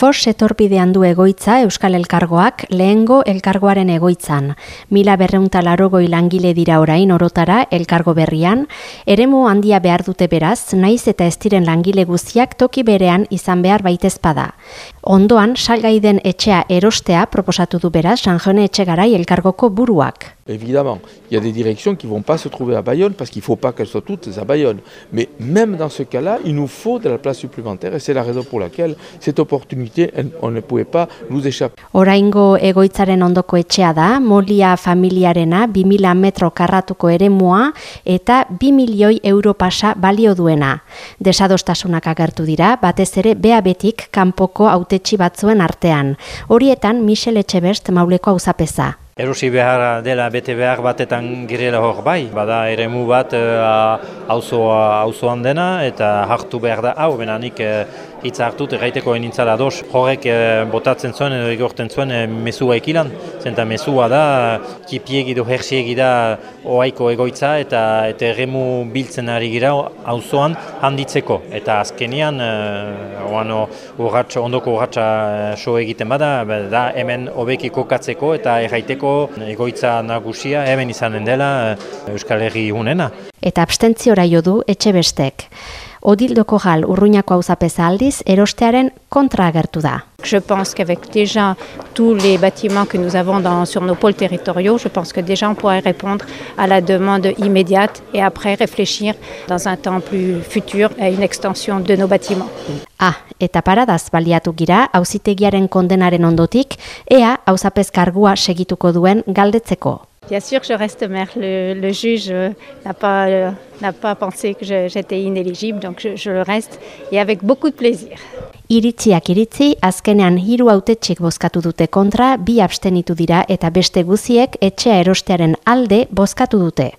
Fos etorbidean du egoitza Euskal Elkargoak lehengo elkargoaren egoitzan. Mila berreunta larogoi langile dira orain orotara elkargo berrian, eremu handia behar dute beraz, naiz eta ez diren langile guztiak toki berean izan behar baitezpada. Ondoan, salgai den etxea erostea proposatu du beraz, Sanjone Etxegarai elkargoko buruak. Évidemment, il y a des directions qui vont pas se trouver à Bayonne parce qu'il faut pas qu'elles soient toutes à Bayonne. Mais même dans ce cas-là, il nous faut de la place supplémentaire et c'est la raison pour laquelle cette opportunité, on ne pouvait pas nous échapper. Oraingo egoitzaren ondoko etxea da, Molia familiarena 2000 metro karratuko eremua eta 2 milioi euro pasa balio duena. Desadostasunak agertu dira, batez ere bea betik kanpoko autetxi batzuen artean. Horietan Michel Etxebest mauleko auzapeza. Erosi behar dela bete behar batetan girela hor bai, bada eremu bat hauzoan dena eta hartu behar da hau, benanik hitza hartut erraiteko enintzala dos. Horrek eh, botatzen zuen edo egorten zuen eh, mesua ekilan. Zenta mesua da, kipiegi edo hersiegi da oaiko egoitza eta eta erremu biltzen ari gira auzoan handitzeko. Eta azkenian, eh, oano, urratxa, ondoko urratxa so egiten bada, da hemen hobeki kokatzeko eta erraiteko egoitza nagusia hemen izanen dela Euskal Herri unena. Eta abstentziora jo du etxe bestek. Odildoko jal urruñako auzapeza aldiz erostearen kontra agertu da. Je pense qu'avec déjà tous les bâtiments que nous avons dans, sur nos pôles territoriaux, je pense que déjà on pourrait répondre à la demande immédiate et après réfléchir dans un temps plus futur à une extension de nos bâtiments. Ah, eta paradaz baliatu gira auzitegiaren kondenaren ondotik, ea auzapez kargua segituko duen galdetzeko. Bien sûr je reste maire. Le, le juge euh, n'a pas, euh, pas pensé que j'étais inéligible, donc je, je le reste et avec beaucoup de plaisir. Iritziak iritzi, azkenean hiru autetxik bozkatu dute kontra, bi abstenitu dira eta beste guziek etxea erostearen alde bozkatu dute.